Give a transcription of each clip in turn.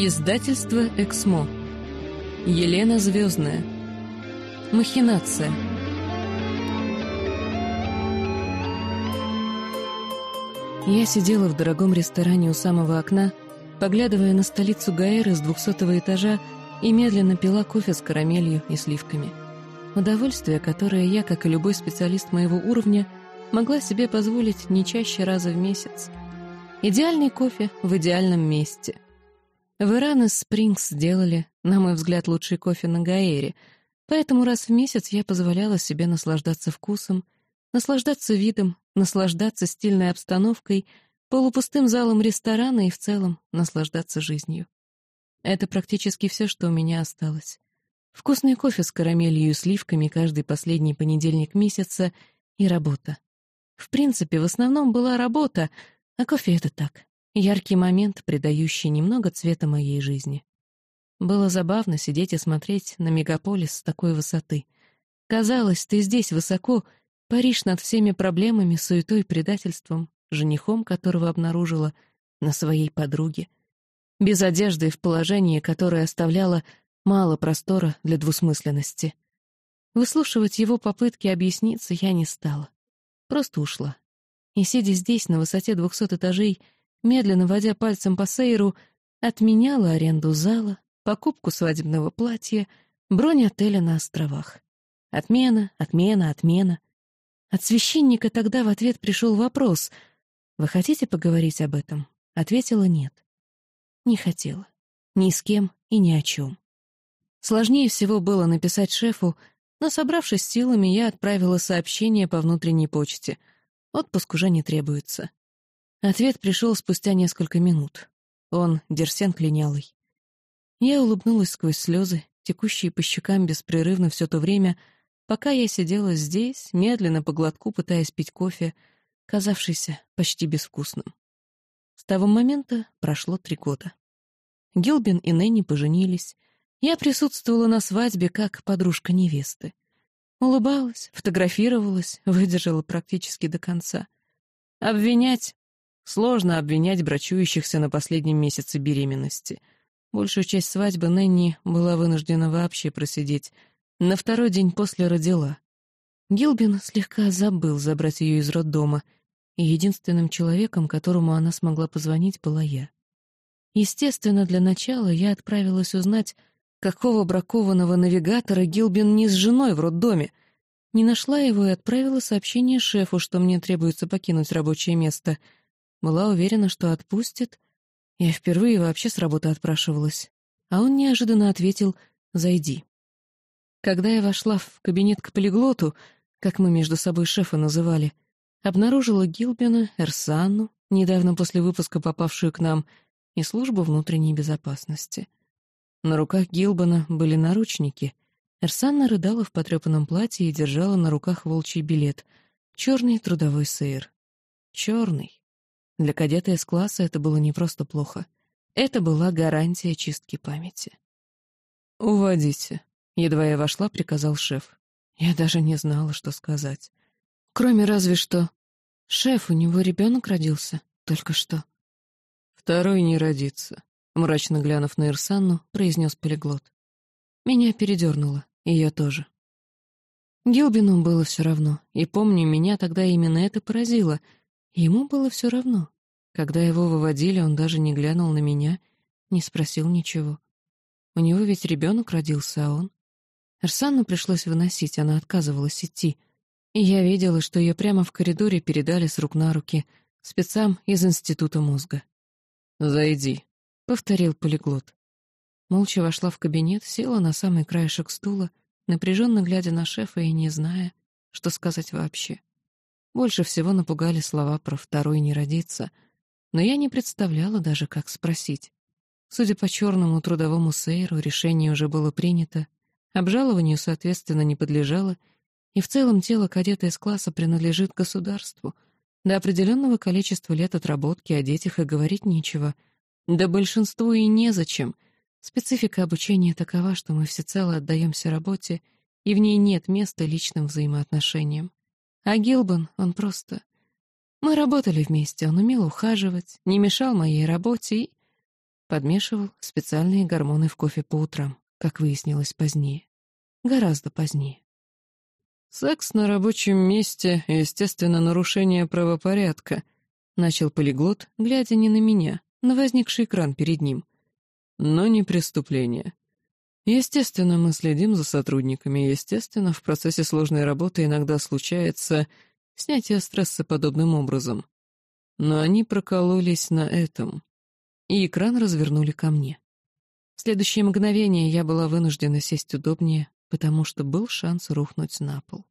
Издательство «Эксмо». Елена Звездная. Махинация. Я сидела в дорогом ресторане у самого окна, поглядывая на столицу Гаэры с двухсотого этажа и медленно пила кофе с карамелью и сливками. Удовольствие, которое я, как и любой специалист моего уровня, могла себе позволить не чаще раза в месяц. Идеальный кофе в идеальном месте. В Иран из Спрингс сделали, на мой взгляд, лучший кофе на Гаэре, поэтому раз в месяц я позволяла себе наслаждаться вкусом, наслаждаться видом, наслаждаться стильной обстановкой, полупустым залом ресторана и в целом наслаждаться жизнью. Это практически все, что у меня осталось. Вкусный кофе с карамелью и сливками каждый последний понедельник месяца и работа. В принципе, в основном была работа, а кофе — это так, яркий момент, придающий немного цвета моей жизни. Было забавно сидеть и смотреть на мегаполис с такой высоты. Казалось, ты здесь высоко, паришь над всеми проблемами, суетой, предательством, женихом, которого обнаружила, на своей подруге. Без одежды в положении, которое оставляло мало простора для двусмысленности. Выслушивать его попытки объясниться я не стала. Просто ушла. И, сидя здесь, на высоте двухсот этажей, медленно водя пальцем по сейру, отменяла аренду зала, покупку свадебного платья, бронь отеля на островах. Отмена, отмена, отмена. От священника тогда в ответ пришел вопрос «Вы хотите поговорить об этом?» Ответила «нет». Не хотела. Ни с кем и ни о чем. Сложнее всего было написать шефу, но, собравшись силами, я отправила сообщение по внутренней почте. Отпуск уже не требуется. Ответ пришел спустя несколько минут. Он Дерсенк линялый. Я улыбнулась сквозь слезы, текущие по щекам беспрерывно все то время, пока я сидела здесь, медленно по глотку пытаясь пить кофе, казавшийся почти безвкусным. С того момента прошло три года. Гилбин и Нэнни поженились, я присутствовала на свадьбе как подружка невесты. Улыбалась, фотографировалась, выдержала практически до конца. Обвинять... Сложно обвинять брачующихся на последнем месяце беременности. Большую часть свадьбы Нэнни была вынуждена вообще просидеть. На второй день после родила. Гилбин слегка забыл забрать ее из роддома, и единственным человеком, которому она смогла позвонить, была я. Естественно, для начала я отправилась узнать, Какого бракованного навигатора Гилбин не с женой в роддоме? Не нашла его и отправила сообщение шефу, что мне требуется покинуть рабочее место. Была уверена, что отпустит. Я впервые вообще с работы отпрашивалась. А он неожиданно ответил «Зайди». Когда я вошла в кабинет к полиглоту, как мы между собой шефа называли, обнаружила Гилбина, Эрсанну, недавно после выпуска попавшую к нам, и службу внутренней безопасности. На руках Гилбана были наручники. Эрсанна рыдала в потрепанном платье и держала на руках волчий билет. Черный трудовой сейр. Черный. Для кадета из класса это было не просто плохо. Это была гарантия чистки памяти. «Уводите», — едва я вошла, приказал шеф. Я даже не знала, что сказать. Кроме разве что... Шеф, у него ребенок родился. Только что. Второй не родится. Мрачно глянув на Ирсанну, произнес полиглот. Меня передернуло, и я тоже. Гилбину было все равно, и помню, меня тогда именно это поразило. Ему было все равно. Когда его выводили, он даже не глянул на меня, не спросил ничего. У него ведь ребенок родился, а он... Эрсанну пришлось выносить, она отказывалась идти. И я видела, что ее прямо в коридоре передали с рук на руки спецам из Института мозга. «Зайди», повторил полиглот. Молча вошла в кабинет, села на самый краешек стула, напряженно глядя на шефа и не зная, что сказать вообще. Больше всего напугали слова про второй не родиться, но я не представляла даже, как спросить. Судя по черному трудовому сейру, решение уже было принято, обжалованию, соответственно, не подлежало, и в целом тело кадета из класса принадлежит государству. До определенного количества лет отработки о детях и говорить нечего — да большинству и незачем. Специфика обучения такова, что мы всецело отдаемся работе, и в ней нет места личным взаимоотношениям. А Гилбан, он просто... Мы работали вместе, он умел ухаживать, не мешал моей работе и... Подмешивал специальные гормоны в кофе по утрам, как выяснилось позднее. Гораздо позднее. «Секс на рабочем месте — естественно, нарушение правопорядка», — начал полиглот, глядя не на меня, на возникший экран перед ним. «Но не преступление. Естественно, мы следим за сотрудниками, естественно, в процессе сложной работы иногда случается снятие стресса подобным образом. Но они прокололись на этом. И экран развернули ко мне. В следующее мгновение я была вынуждена сесть удобнее, потому что был шанс рухнуть на пол.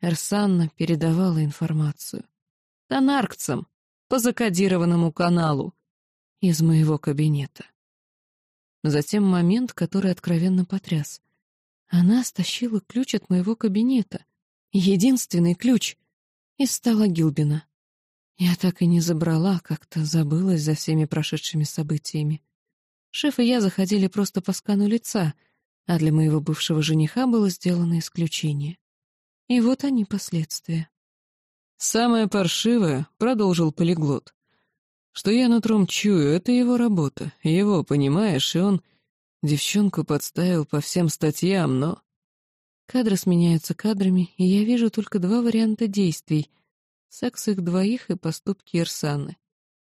Эрсанна передавала информацию. Тонаркцам, по закодированному каналу, из моего кабинета. Затем момент, который откровенно потряс. Она стащила ключ от моего кабинета. Единственный ключ. Из стола Гилбина. Я так и не забрала, как-то забылась за всеми прошедшими событиями. Шеф и я заходили просто по скану лица, а для моего бывшего жениха было сделано исключение. И вот они последствия. «Самое паршивое», — продолжил полиглот, что я нутром чую, это его работа, его, понимаешь, и он девчонку подставил по всем статьям, но... Кадры сменяются кадрами, и я вижу только два варианта действий — секс их двоих и поступки Ирсаны.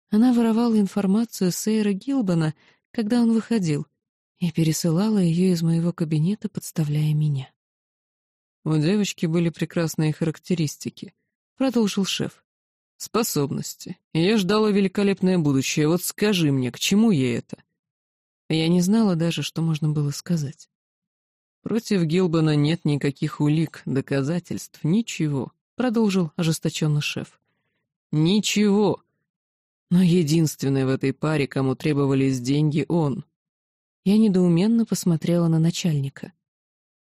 Она воровала информацию Сейра Гилбана, когда он выходил, и пересылала ее из моего кабинета, подставляя меня. «У девочки были прекрасные характеристики», — продолжил шеф. Способности. Я ждала великолепное будущее. Вот скажи мне, к чему ей это? Я не знала даже, что можно было сказать. Против Гилбана нет никаких улик, доказательств, ничего, продолжил ожесточенно шеф. Ничего. Но единственный в этой паре, кому требовались деньги, он. Я недоуменно посмотрела на начальника.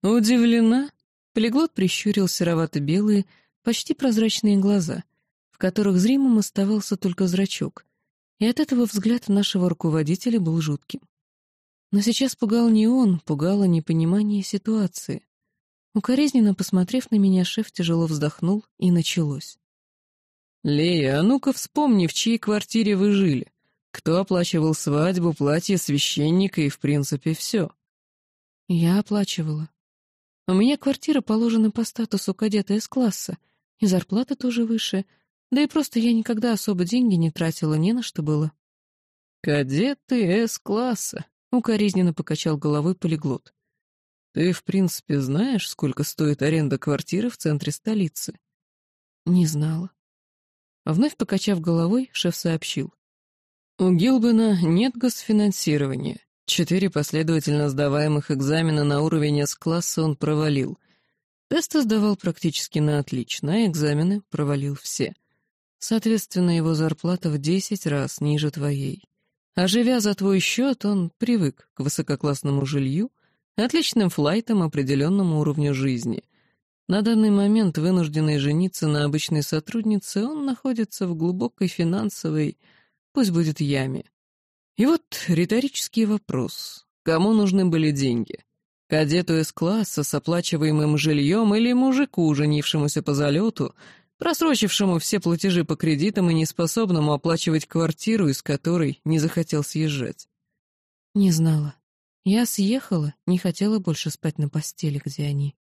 Удивлена? Полиглот прищурил серовато-белые, почти прозрачные глаза — в которых зримым оставался только зрачок, и от этого взгляд нашего руководителя был жутким. Но сейчас пугал не он, пугало непонимание ситуации. Укоризненно посмотрев на меня, шеф тяжело вздохнул, и началось. «Лея, а ну-ка вспомни, в чьей квартире вы жили. Кто оплачивал свадьбу, платье священника и, в принципе, все?» «Я оплачивала. У меня квартира положена по статусу кадета С-класса, и зарплата тоже выше, да и просто я никогда особо деньги не тратила, не на что было. «Кадеты С-класса», — укоризненно покачал головой полиглот. «Ты, в принципе, знаешь, сколько стоит аренда квартиры в центре столицы?» «Не знала». Вновь покачав головой, шеф сообщил. «У Гилбена нет госфинансирования. Четыре последовательно сдаваемых экзамена на уровень С-класса он провалил. Тесты сдавал практически на отлично, а экзамены провалил все». Соответственно, его зарплата в десять раз ниже твоей. А живя за твой счет, он привык к высококлассному жилью, отличным флайтам, определенному уровню жизни. На данный момент, вынужденный жениться на обычной сотруднице, он находится в глубокой финансовой, пусть будет яме. И вот риторический вопрос. Кому нужны были деньги? Кадету из класса с оплачиваемым жильем или мужику, женившемуся по залету, просрочившему все платежи по кредитам и неспособному оплачивать квартиру, из которой не захотел съезжать. Не знала. Я съехала, не хотела больше спать на постели, где они.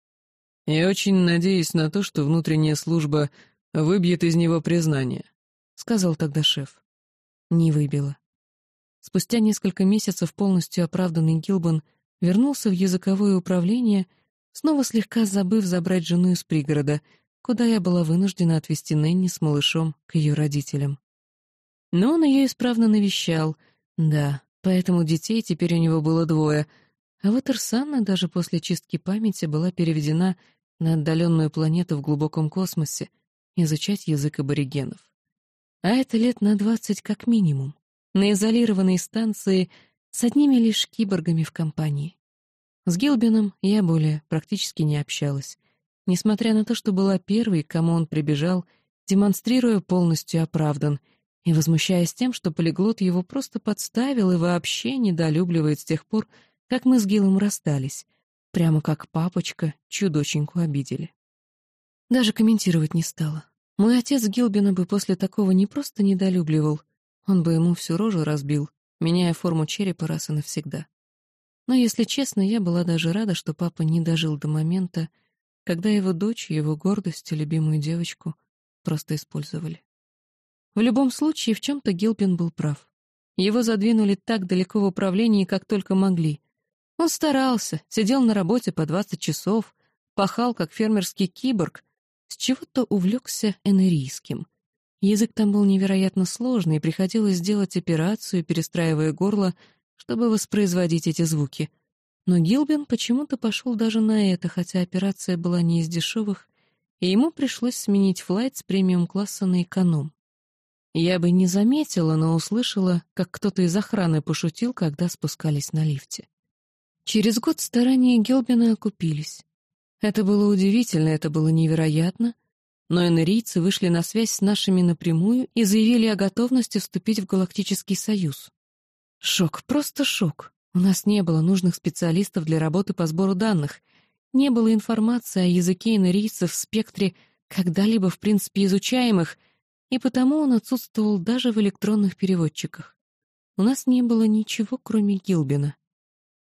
Я очень надеюсь на то, что внутренняя служба выбьет из него признание, — сказал тогда шеф. Не выбила. Спустя несколько месяцев полностью оправданный Гилбан вернулся в языковое управление, снова слегка забыв забрать жену из пригорода — куда я была вынуждена отвезти Нэнни с малышом к ее родителям. Но он ее исправно навещал, да, поэтому детей теперь у него было двое, а вот Ирсанна даже после чистки памяти была переведена на отдаленную планету в глубоком космосе изучать язык аборигенов. А это лет на двадцать как минимум, на изолированной станции с одними лишь киборгами в компании. С Гилбином я более практически не общалась, несмотря на то, что была первой, к кому он прибежал, демонстрируя полностью оправдан и возмущаясь тем, что полиглот его просто подставил и вообще недолюбливает с тех пор, как мы с Гилом расстались, прямо как папочка, чью доченьку обидели. Даже комментировать не стала. Мой отец Гилбина бы после такого не просто недолюбливал, он бы ему всю рожу разбил, меняя форму черепа раз и навсегда. Но, если честно, я была даже рада, что папа не дожил до момента, когда его дочь, его гордость и любимую девочку просто использовали. В любом случае, в чем-то Гилпин был прав. Его задвинули так далеко в управлении, как только могли. Он старался, сидел на работе по 20 часов, пахал, как фермерский киборг, с чего-то увлекся энерийским. Язык там был невероятно сложный, и приходилось сделать операцию, перестраивая горло, чтобы воспроизводить эти звуки. Но Гилбин почему-то пошел даже на это, хотя операция была не из дешевых, и ему пришлось сменить флайт с премиум-класса на эконом. Я бы не заметила, но услышала, как кто-то из охраны пошутил, когда спускались на лифте. Через год старания Гелбина окупились. Это было удивительно, это было невероятно, но энерийцы вышли на связь с нашими напрямую и заявили о готовности вступить в Галактический Союз. Шок, просто шок. У нас не было нужных специалистов для работы по сбору данных, не было информации о языке энерийцев в спектре когда-либо в принципе изучаемых, и потому он отсутствовал даже в электронных переводчиках. У нас не было ничего, кроме Гилбина.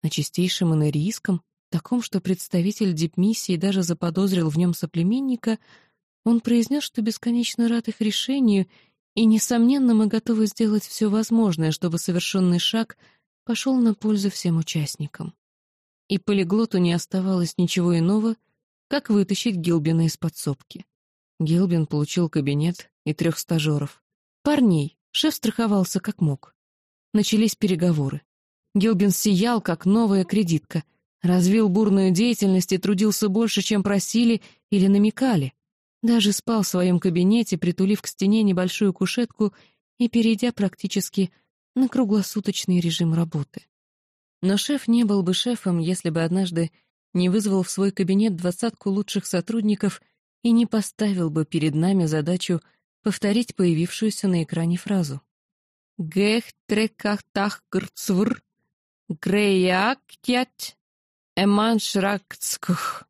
На чистейшем энерийском, таком, что представитель дипмиссии даже заподозрил в нем соплеменника, он произнес, что бесконечно рад их решению, и, несомненно, мы готовы сделать все возможное, чтобы совершенный шаг пошел на пользу всем участникам. И полиглоту не оставалось ничего иного, как вытащить Гилбина из подсобки. Гилбин получил кабинет и трех стажеров. Парней, шеф страховался как мог. Начались переговоры. Гилбин сиял, как новая кредитка, развил бурную деятельность и трудился больше, чем просили или намекали. Даже спал в своем кабинете, притулив к стене небольшую кушетку и перейдя практически на круглосуточный режим работы. Но шеф не был бы шефом, если бы однажды не вызвал в свой кабинет двадцатку лучших сотрудников и не поставил бы перед нами задачу повторить появившуюся на экране фразу. «Гех трекахтах грцвр Греяктять эманшракцкх.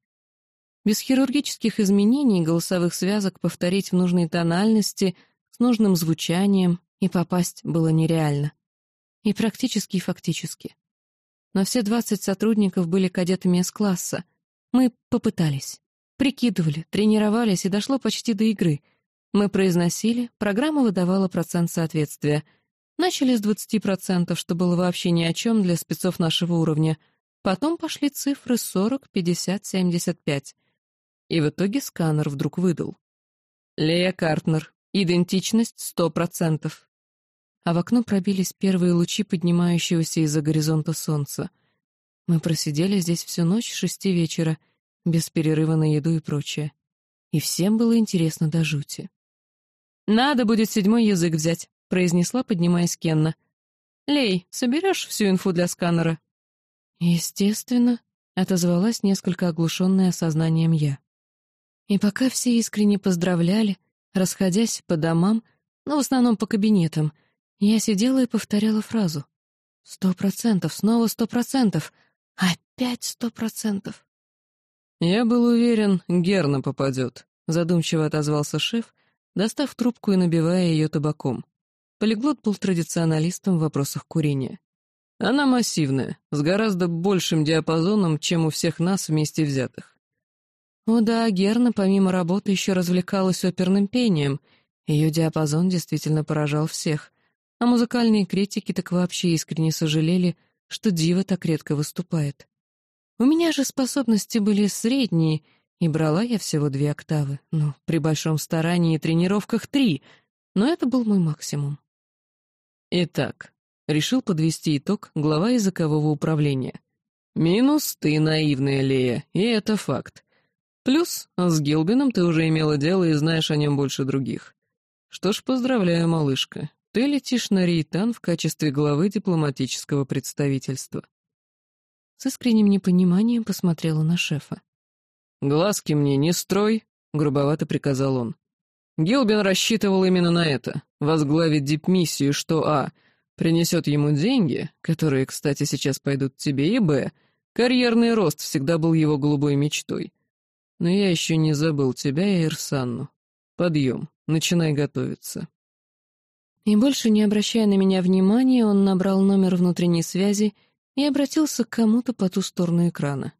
Без хирургических изменений голосовых связок повторить в нужной тональности, с нужным звучанием и попасть было нереально. И практически и фактически. Но все двадцать сотрудников были кадетами из класса. Мы попытались. Прикидывали, тренировались, и дошло почти до игры. Мы произносили, программа выдавала процент соответствия — Начали с 20%, что было вообще ни о чем для спецов нашего уровня. Потом пошли цифры 40, 50, 75. И в итоге сканер вдруг выдал. Лея Картнер. Идентичность 100%. А в окно пробились первые лучи поднимающегося из-за горизонта солнца. Мы просидели здесь всю ночь с шести вечера, без перерыва на еду и прочее. И всем было интересно до жути. «Надо будет седьмой язык взять», — произнесла, поднимаясь Кенна. «Лей, соберешь всю инфу для сканера?» «Естественно», — отозвалась несколько оглушенная осознанием я. И пока все искренне поздравляли, расходясь по домам, но в основном по кабинетам, я сидела и повторяла фразу. «Сто процентов, снова сто процентов, опять сто процентов». «Я был уверен, Герна попадет», — задумчиво отозвался шеф, достав трубку и набивая ее табаком. Полиглот был традиционалистом в вопросах курения. Она массивная, с гораздо большим диапазоном, чем у всех нас вместе взятых. О да, Герна помимо работы еще развлекалась оперным пением. Ее диапазон действительно поражал всех. А музыкальные критики так вообще искренне сожалели, что Дива так редко выступает. У меня же способности были средние, и брала я всего две октавы, ну, при большом старании и тренировках три, но это был мой максимум. Итак, решил подвести итог глава языкового управления. Минус ты наивная, Лея, и это факт. Плюс с Гилбином ты уже имела дело и знаешь о нем больше других. Что ж, поздравляю, малышка. Ты летишь на Рейтан в качестве главы дипломатического представительства. С искренним непониманием посмотрела на шефа. «Глазки мне не строй», — грубовато приказал он. Гилбин рассчитывал именно на это — возглавить дипмиссию, что а. принесет ему деньги, которые, кстати, сейчас пойдут тебе, и б. карьерный рост всегда был его голубой мечтой. Но я еще не забыл тебя и Ирсанну. Подъем, начинай готовиться. И больше не обращая на меня внимания, он набрал номер внутренней связи и обратился к кому-то по ту сторону экрана.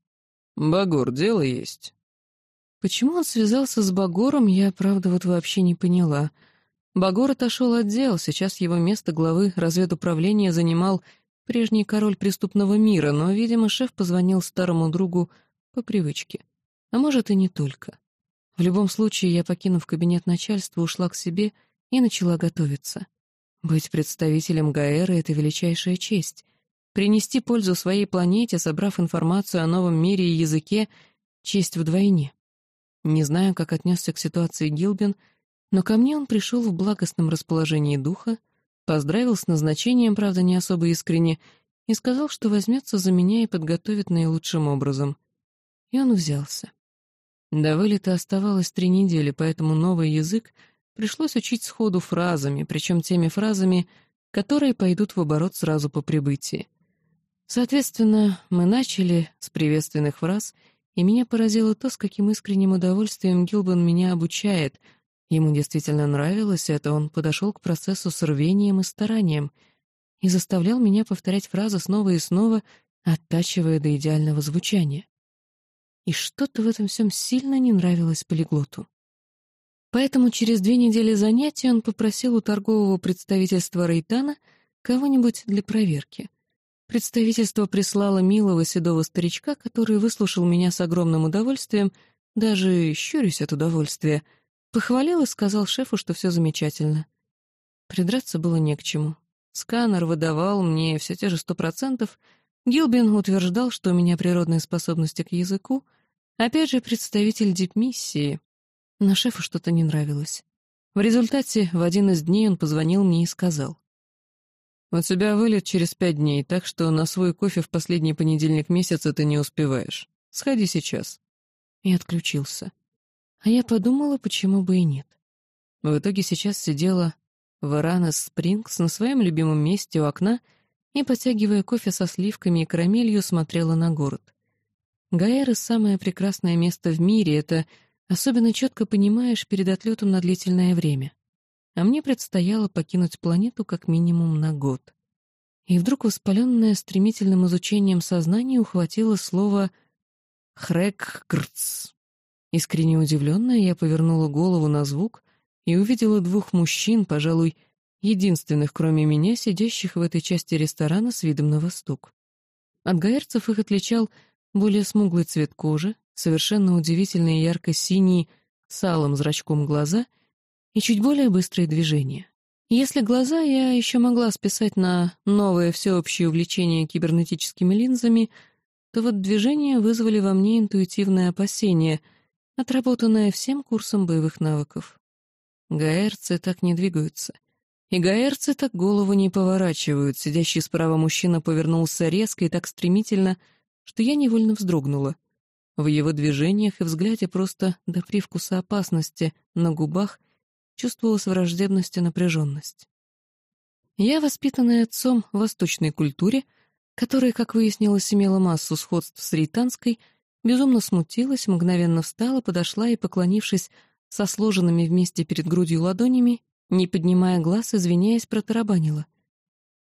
«Багор, дело есть». Почему он связался с Багором, я, правда, вот вообще не поняла. Багор отошел от дел, сейчас его место главы разведуправления занимал прежний король преступного мира, но, видимо, шеф позвонил старому другу по привычке. А может, и не только. В любом случае, я, покинув кабинет начальства, ушла к себе и начала готовиться. Быть представителем Гаэры — это величайшая честь. Принести пользу своей планете, собрав информацию о новом мире и языке — честь вдвойне. Не знаю, как отнесся к ситуации Гилбин, но ко мне он пришел в благостном расположении духа, поздравил с назначением, правда, не особо искренне, и сказал, что возьмется за меня и подготовит наилучшим образом. И он взялся. До вылета оставалось три недели, поэтому новый язык пришлось учить сходу фразами, причем теми фразами, которые пойдут в оборот сразу по прибытии. Соответственно, мы начали с приветственных фраз — и меня поразило то, с каким искренним удовольствием Гилбан меня обучает. Ему действительно нравилось это, он подошел к процессу с рвением и старанием и заставлял меня повторять фразы снова и снова, оттачивая до идеального звучания. И что-то в этом всем сильно не нравилось полиглоту. Поэтому через две недели занятий он попросил у торгового представительства Рейтана кого-нибудь для проверки — Представительство прислало милого седого старичка, который выслушал меня с огромным удовольствием, даже щурясь от удовольствия, похвалил и сказал шефу, что все замечательно. Придраться было не к чему. Сканер выдавал мне все те же сто процентов, Гилбин утверждал, что у меня природные способности к языку, опять же представитель дипмиссии, но шефу что-то не нравилось. В результате в один из дней он позвонил мне и сказал. «У тебя вылет через пять дней, так что на свой кофе в последний понедельник месяца ты не успеваешь. Сходи сейчас». И отключился. А я подумала, почему бы и нет. В итоге сейчас сидела в Аранес Спрингс на своем любимом месте у окна и, потягивая кофе со сливками и карамелью, смотрела на город. Гаэра — самое прекрасное место в мире, это особенно четко понимаешь перед отлетом на длительное время а мне предстояло покинуть планету как минимум на год. И вдруг воспаленное стремительным изучением сознание ухватило слово «хрэкгрц». Искренне удивленная, я повернула голову на звук и увидела двух мужчин, пожалуй, единственных, кроме меня, сидящих в этой части ресторана с видом на восток. От гаэрцев их отличал более смуглый цвет кожи, совершенно удивительные ярко-синие с алым зрачком глаза — и чуть более быстрые движения. Если глаза я еще могла списать на новое всеобщее увлечение кибернетическими линзами, то вот движения вызвали во мне интуитивное опасение, отработанное всем курсом боевых навыков. Гаэрцы так не двигаются. И гаэрцы так голову не поворачивают. Сидящий справа мужчина повернулся резко и так стремительно, что я невольно вздрогнула. В его движениях и взгляде просто до привкуса опасности на губах чувствовалась враждебность и напряженность. Я, воспитанная отцом в восточной культуре, которая, как выяснилось, имела массу сходств с рейтанской, безумно смутилась, мгновенно встала, подошла и, поклонившись со сложенными вместе перед грудью ладонями, не поднимая глаз, извиняясь, протарабанила.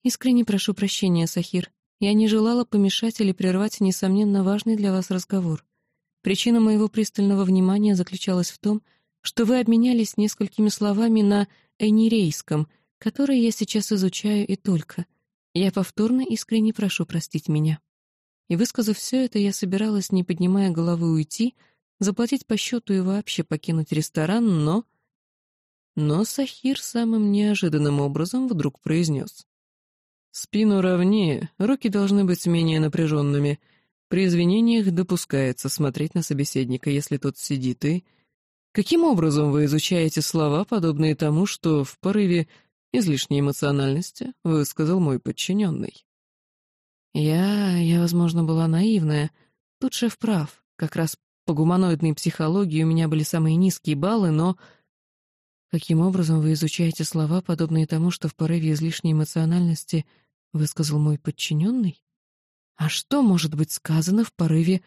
«Искренне прошу прощения, Сахир. Я не желала помешать или прервать, несомненно, важный для вас разговор. Причина моего пристального внимания заключалась в том, что вы обменялись несколькими словами на энирейском, которые я сейчас изучаю и только. Я повторно искренне прошу простить меня». И высказав все это, я собиралась, не поднимая головы, уйти, заплатить по счету и вообще покинуть ресторан, но... Но Сахир самым неожиданным образом вдруг произнес. «Спину ровнее, руки должны быть менее напряженными. При извинениях допускается смотреть на собеседника, если тот сидит, и Каким образом вы изучаете слова, подобные тому, что в порыве излишней эмоциональности высказал мой подчиненный? Я, я, возможно, была наивная. Тут шеф прав. Как раз по гуманоидной психологии у меня были самые низкие баллы, но... Каким образом вы изучаете слова, подобные тому, что в порыве излишней эмоциональности высказал мой подчиненный? А что может быть сказано в порыве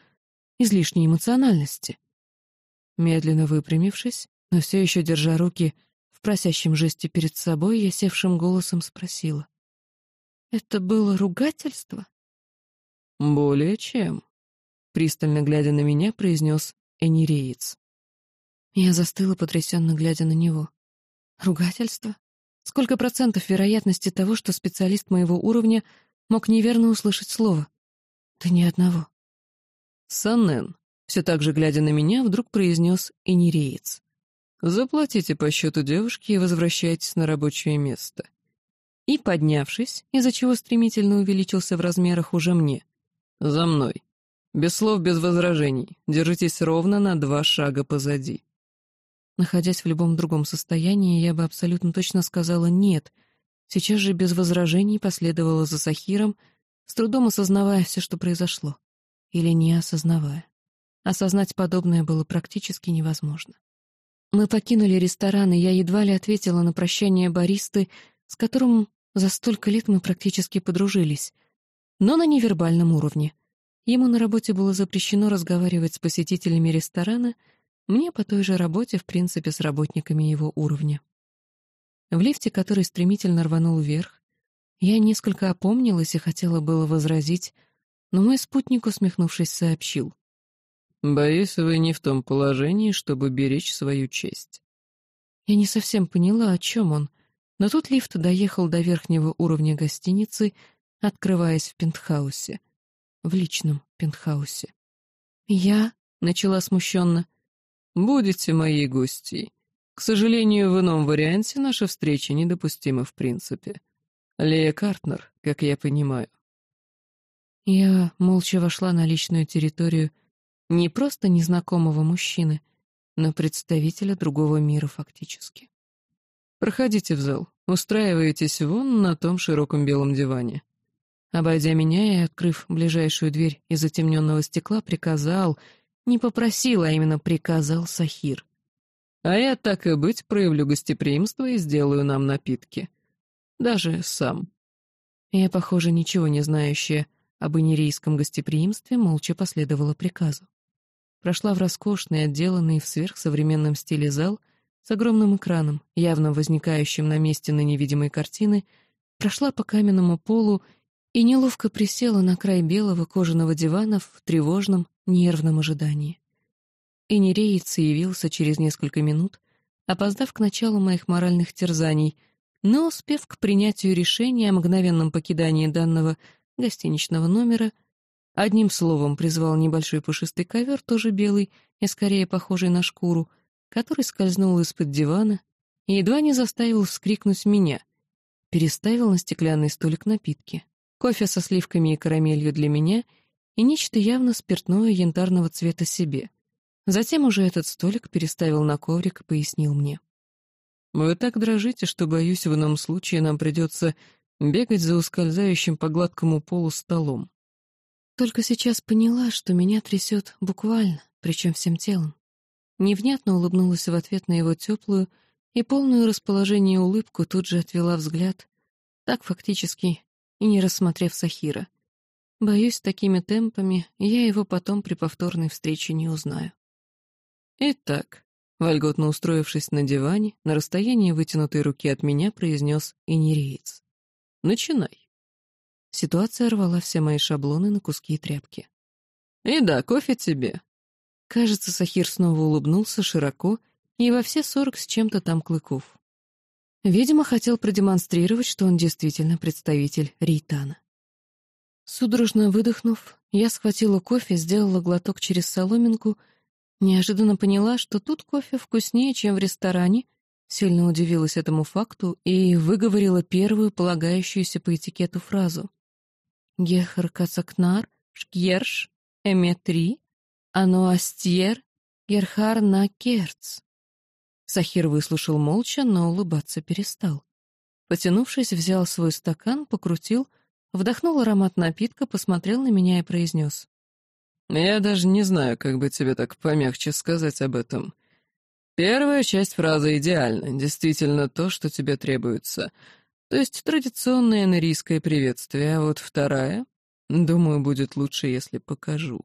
излишней эмоциональности? Медленно выпрямившись, но все еще держа руки в просящем жесте перед собой, я севшим голосом спросила. «Это было ругательство?» «Более чем», — пристально глядя на меня, произнес Энереец. Я застыла, потрясенно глядя на него. «Ругательство? Сколько процентов вероятности того, что специалист моего уровня мог неверно услышать слово? Да ни одного». «Саннен», — все так же глядя на меня, вдруг произнес Энереец. «Заплатите по счету девушки и возвращайтесь на рабочее место». И, поднявшись, из-за чего стремительно увеличился в размерах уже мне, «За мной. Без слов, без возражений. Держитесь ровно на два шага позади». Находясь в любом другом состоянии, я бы абсолютно точно сказала «нет». Сейчас же без возражений последовала за Сахиром, с трудом осознавая все, что произошло. Или не осознавая. Осознать подобное было практически невозможно. Мы покинули ресторан, и я едва ли ответила на прощание баристы, с которым за столько лет мы практически подружились, но на невербальном уровне. Ему на работе было запрещено разговаривать с посетителями ресторана, мне по той же работе, в принципе, с работниками его уровня. В лифте, который стремительно рванул вверх, я несколько опомнилась и хотела было возразить, но мой спутник, усмехнувшись, сообщил. «Боюсь, вы не в том положении, чтобы беречь свою честь». Я не совсем поняла, о чем он, но тут лифт доехал до верхнего уровня гостиницы, открываясь в пентхаусе. В личном пентхаусе. «Я?» — начала смущенно. «Будете моей гостьей. К сожалению, в ином варианте наша встреча недопустима в принципе. Лея Картнер, как я понимаю». Я молча вошла на личную территорию не просто незнакомого мужчины, но представителя другого мира фактически. «Проходите в зал, устраивайтесь вон на том широком белом диване. Обойдя меня и открыв ближайшую дверь из затемненного стекла, приказал, не попросил, а именно приказал Сахир. А я, так и быть, проявлю гостеприимство и сделаю нам напитки. Даже сам. Я, похоже, ничего не знающая об инерийском гостеприимстве, молча последовала приказу. Прошла в роскошный, отделанный в сверхсовременном стиле зал с огромным экраном, явно возникающим на месте на невидимой картины, прошла по каменному полу и неловко присела на край белого кожаного дивана в тревожном, нервном ожидании. И нереец явился через несколько минут, опоздав к началу моих моральных терзаний, но успев к принятию решения о мгновенном покидании данного гостиничного номера, одним словом призвал небольшой пушистый ковер, тоже белый и скорее похожий на шкуру, который скользнул из-под дивана и едва не заставил вскрикнуть меня, переставил на стеклянный столик напитки кофе со сливками и карамелью для меня и нечто явно спиртное янтарного цвета себе. Затем уже этот столик переставил на коврик и пояснил мне. «Вы так дрожите, что, боюсь, в ином случае нам придется бегать за ускользающим по гладкому полу столом». Только сейчас поняла, что меня трясет буквально, причем всем телом. Невнятно улыбнулась в ответ на его теплую и полную расположение улыбку, тут же отвела взгляд. Так фактически и не рассмотрев Сахира. Боюсь, такими темпами я его потом при повторной встрече не узнаю. Итак, вольготно устроившись на диване, на расстоянии вытянутой руки от меня произнес инериец. «Начинай». Ситуация рвала все мои шаблоны на куски и тряпки. «И да, кофе тебе». Кажется, Сахир снова улыбнулся широко и во все сорок с чем-то там клыков. Видимо, хотел продемонстрировать, что он действительно представитель Рейтана. Судорожно выдохнув, я схватила кофе, сделала глоток через соломинку, неожиданно поняла, что тут кофе вкуснее, чем в ресторане, сильно удивилась этому факту и выговорила первую полагающуюся по этикету фразу. «Гехар кацакнар, шкьерш, эметри, ануастьер, герхар на керц». Сахир выслушал молча, но улыбаться перестал. Потянувшись, взял свой стакан, покрутил, вдохнул аромат напитка, посмотрел на меня и произнес. «Я даже не знаю, как бы тебе так помягче сказать об этом. Первая часть фразы идеальна, действительно то, что тебе требуется. То есть традиционное энерийское приветствие, а вот вторая, думаю, будет лучше, если покажу».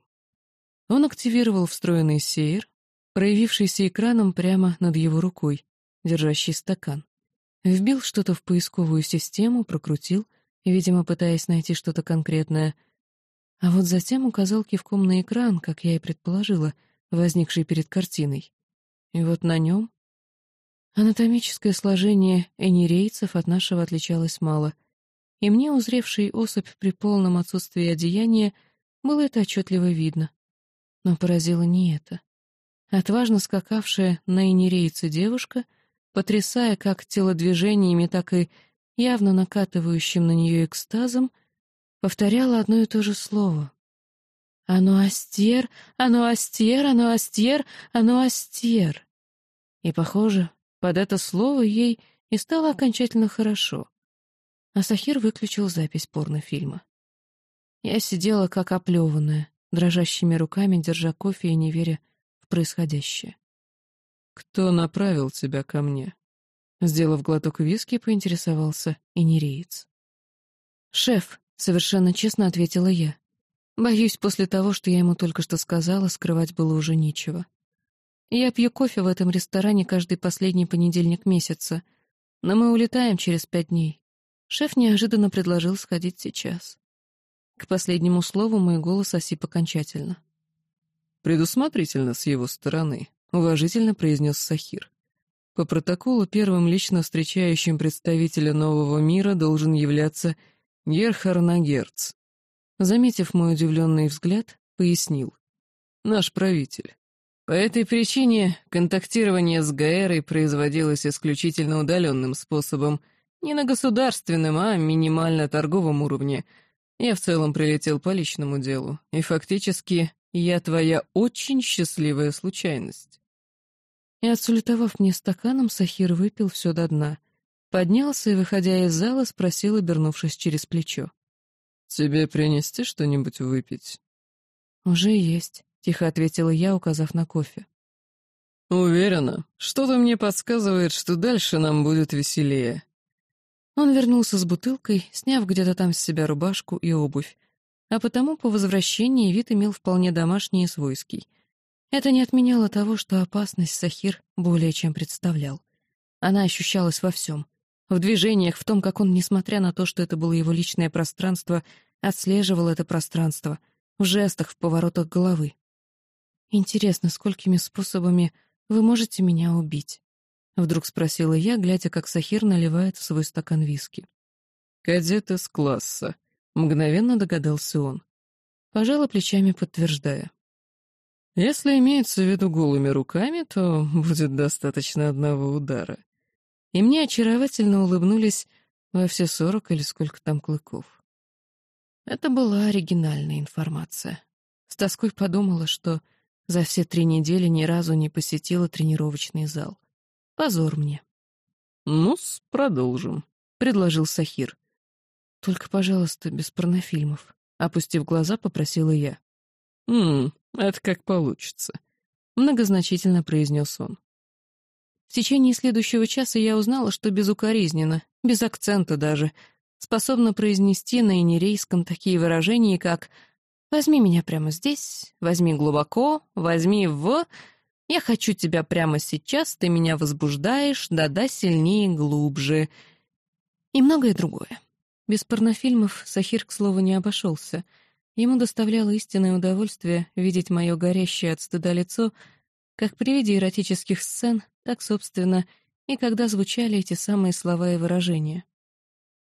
Он активировал встроенный сейр, проявившийся экраном прямо над его рукой, держащий стакан. Вбил что-то в поисковую систему, прокрутил, видимо, пытаясь найти что-то конкретное. А вот затем указал кивком на экран, как я и предположила, возникший перед картиной. И вот на нем... Анатомическое сложение энирейцев от нашего отличалось мало, и мне, узревший особь при полном отсутствии одеяния, было это отчетливо видно. Но поразило не это. Отважно скакавшая на инерейце девушка, потрясая как телодвижениями, так и явно накатывающим на нее экстазом, повторяла одно и то же слово. «Оно астер, оно астер, оно астер, оно астер». И, похоже, под это слово ей и стало окончательно хорошо. А Сахир выключил запись порнофильма. Я сидела как оплеванная, дрожащими руками, держа кофе и не веря в происходящее. «Кто направил тебя ко мне?» Сделав глоток виски, поинтересовался и нереец. «Шеф», — совершенно честно ответила я. Боюсь, после того, что я ему только что сказала, скрывать было уже нечего. Я пью кофе в этом ресторане каждый последний понедельник месяца, но мы улетаем через пять дней. Шеф неожиданно предложил сходить сейчас. К последнему слову мой голос осип окончательно. «Предусмотрительно с его стороны», — уважительно произнес Сахир. «По протоколу первым лично встречающим представителя нового мира должен являться Герхарнагерц». Заметив мой удивленный взгляд, пояснил. «Наш правитель. По этой причине контактирование с Гаэрой производилось исключительно удаленным способом, не на государственном, а минимально торговом уровне — я в целом прилетел по личному делу, и фактически я твоя очень счастливая случайность. И отсулетовав мне стаканом, Сахир выпил все до дна. Поднялся и, выходя из зала, спросил, обернувшись через плечо. «Тебе принести что-нибудь выпить?» «Уже есть», — тихо ответила я, указав на кофе. «Уверена. Что-то мне подсказывает, что дальше нам будет веселее. Он вернулся с бутылкой, сняв где-то там с себя рубашку и обувь, а потому по возвращении вид имел вполне домашний и свойский. Это не отменяло того, что опасность Сахир более чем представлял. Она ощущалась во всем. В движениях, в том, как он, несмотря на то, что это было его личное пространство, отслеживал это пространство, в жестах, в поворотах головы. «Интересно, сколькими способами вы можете меня убить?» — вдруг спросила я, глядя, как Сахир наливает в свой стакан виски. «Кадет из класса», — мгновенно догадался он. Пожала плечами, подтверждая. «Если имеется в виду голыми руками, то будет достаточно одного удара». И мне очаровательно улыбнулись во все сорок или сколько там клыков. Это была оригинальная информация. С тоской подумала, что за все три недели ни разу не посетила тренировочный зал. Позор мне. «Ну-с, продолжим», — предложил Сахир. «Только, пожалуйста, без порнофильмов», — опустив глаза, попросила я. «Ммм, это как получится», — многозначительно произнес он. В течение следующего часа я узнала, что безукоризненно, без акцента даже, способна произнести на инерейском такие выражения, как «возьми меня прямо здесь», «возьми глубоко», «возьми в...» Я хочу тебя прямо сейчас, ты меня возбуждаешь, да-да, сильнее, глубже. И многое другое. Без порнофильмов Сахир, к слову, не обошелся. Ему доставляло истинное удовольствие видеть мое горящее от стыда лицо, как при виде эротических сцен, так, собственно, и когда звучали эти самые слова и выражения.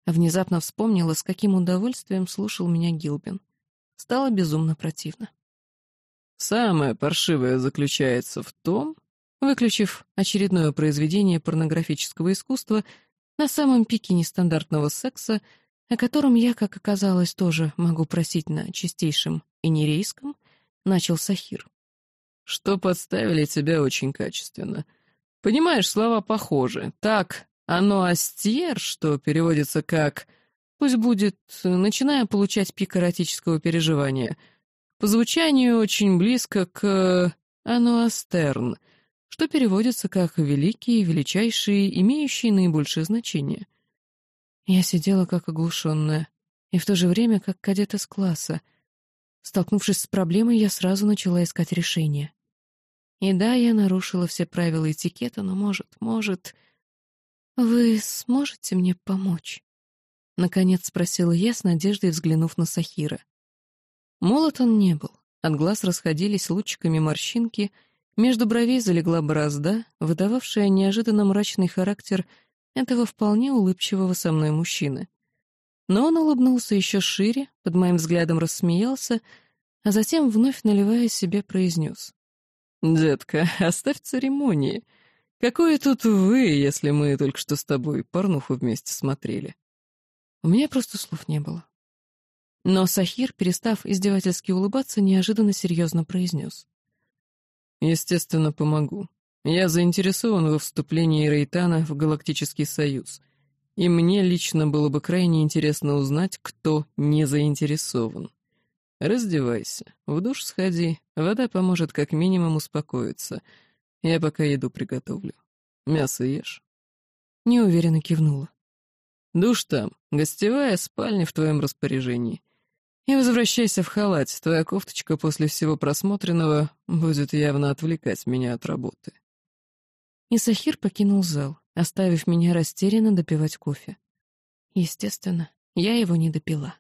Внезапно вспомнила, с каким удовольствием слушал меня Гилбин. Стало безумно противно. Самое паршивое заключается в том, выключив очередное произведение порнографического искусства на самом пике нестандартного секса, о котором я, как оказалось, тоже могу просить на чистейшем и нерейском, начал Сахир. Что подставили тебя очень качественно. Понимаешь, слова похожи. Так, оно астьер, что переводится как «пусть будет, начиная получать пик эротического переживания», по звучанию очень близко к «ануастерн», что переводится как «великие, величайшие, имеющие наибольшее значение». Я сидела как оглушенная, и в то же время как кадет из класса. Столкнувшись с проблемой, я сразу начала искать решение. И да, я нарушила все правила этикета, но, может, может... «Вы сможете мне помочь?» Наконец спросила я с надеждой, взглянув на Сахира. Молот он не был. От глаз расходились лучиками морщинки, между бровей залегла борозда, выдававшая неожиданно мрачный характер этого вполне улыбчивого со мной мужчины. Но он улыбнулся еще шире, под моим взглядом рассмеялся, а затем, вновь наливая себе, произнес. «Детка, оставь церемонии. Какое тут вы, если мы только что с тобой порнуху вместе смотрели?» У меня просто слов не было. Но Сахир, перестав издевательски улыбаться, неожиданно серьезно произнес. «Естественно, помогу. Я заинтересован во вступлении Рейтана в Галактический Союз, и мне лично было бы крайне интересно узнать, кто не заинтересован. Раздевайся, в душ сходи, вода поможет как минимум успокоиться. Я пока еду приготовлю. Мясо ешь?» Неуверенно кивнула. «Душ там, гостевая спальня в твоем распоряжении. И возвращайся в халате, твоя кофточка после всего просмотренного будет явно отвлекать меня от работы». И Сахир покинул зал, оставив меня растерянно допивать кофе. Естественно, я его не допила.